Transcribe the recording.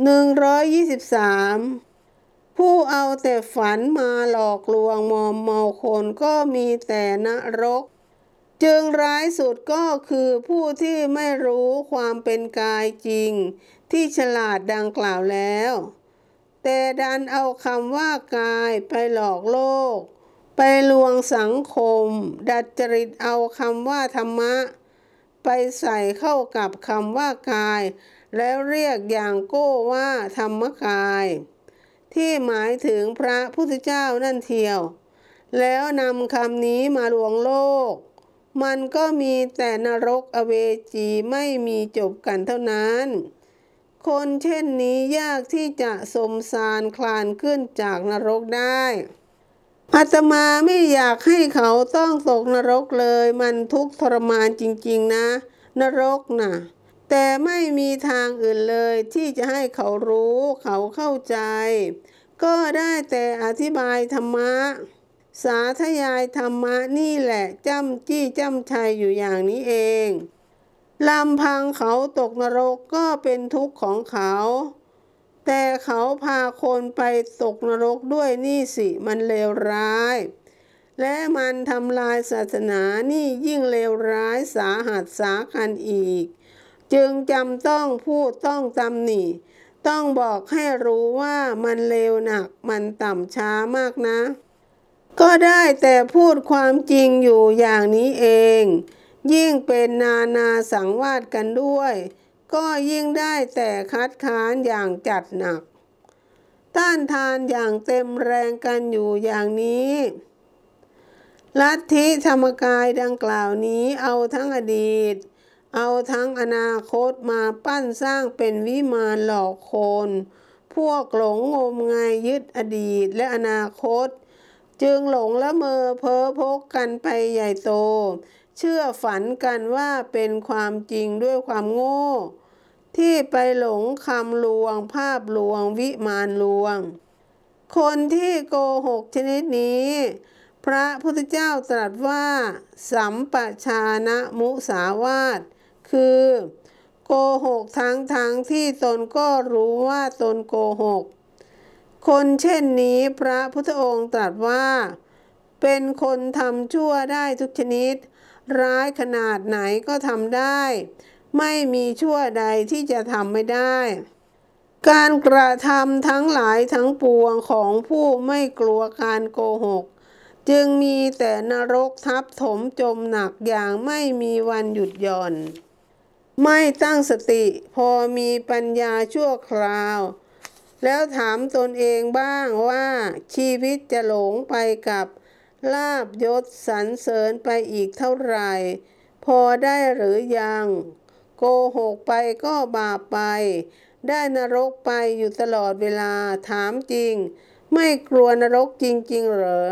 123 ผู้เอาแต่ฝันมาหลอกลวงมอมเมาคนก็มีแต่นรก จึงร้ายสุดก็คือผู้ที่ไม่รู้ความเป็นกายจริง ที่ฉลาดดังกล่าวแล้ว แต่ดันเอาคำว่ากายไปหลอกโลก ไปลวงสังคม ดัดจริตเอาคำว่าธรรมะ ไปใส่เข้ากับคำว่ากาย แล้วเรียกอย่างโก้ว่าธรรมกาย ที่หมายถึงพระพุทธเจ้านั่นเทียว แล้วนำคำนี้มาลวงโลก มันก็มีแต่นรกอเวจีไม่มีจบกันเท่านั้น คนเช่นนี้ยากที่จะสมสารคลานขึ้นจากนรกได้ อาตมาไม่อยากให้เขาต้องตกนรกเลย มันทุกข์ทรมานจริง ๆ นะ นรกนะแต่ไม่มีทางอื่นเลยที่จะให้เขารู้เขาเข้าใจ ก็ได้แต่อธิบายธรรมะ สาธยายธรรมะนี่แหละจ้ำจี้จ้ำชัยอยู่อย่างนี้เองลำพังเขาตกนรกก็เป็นทุกข์ของเขา แต่เขาพาคนไปตกนรกด้วยนี่สิมันเลวร้าย และมันทำลายศาสนานี่ยิ่งเลวร้ายสาหัสสาคันอีก จึงจำต้องพูดต้องตำหนิต้องบอกให้รู้ว่ามันเลวหนักมันต่ำช้ามากนะ ก็ได้แต่พูดความจริงอยู่อย่างนี้เอง ยิ่งเป็นนานาสังวาสกันด้วย ก็ยิ่งได้แต่คัดค้านอย่างจัดหนัก ต้านทานอย่างเต็มแรงกันอยู่อย่างนี้ ลัทธิธรรมกายดังกล่าวนี้เอาทั้งอดีต เอาทั้งอนาคตมาปั้นสร้างเป็นวิมานหลอกคน พวกหลงงมงายยึดอดีตและอนาคต จึงหลงละเมอเพ้อพกกันไปใหญ่โตเชื่อฝันกันว่าเป็นความจริงด้วยความโง่ ที่ไปหลงคำลวง ภาพลวง วิมานลวง คนที่โกหกชนิดนี้ พระพุทธเจ้าตรัสว่า สัมปชานะมุสาวาทคือโกหกทั้งทั้งที่ตนก็รู้ว่าตนโกหก คนเช่นนี้พระพุทธองค์ตรัสว่า เป็นคนทำชั่วได้ทุกชนิด ร้ายขนาดไหนก็ทำได้ ไม่มีชั่วใดที่จะทำไม่ได้ การกระทำทั้งหลายทั้งปวงของผู้ไม่กลัวการโกหก จึงมีแต่นรกทับถมจมหนักอย่างไม่มีวันหยุดหย่อน ไม่ตั้งสติพอมีปัญญาชั่วคราว แล้วถามตนเองบ้างว่าชีวิตจะหลงไปกับลาบยศสรรเสริญไปอีกเท่าไหร่ พอได้หรือยัง โกหกไปก็บาปไป ได้นรกไปอยู่ตลอดเวลาถามจริง ไม่กลัวนรกจริง ๆ เหรอ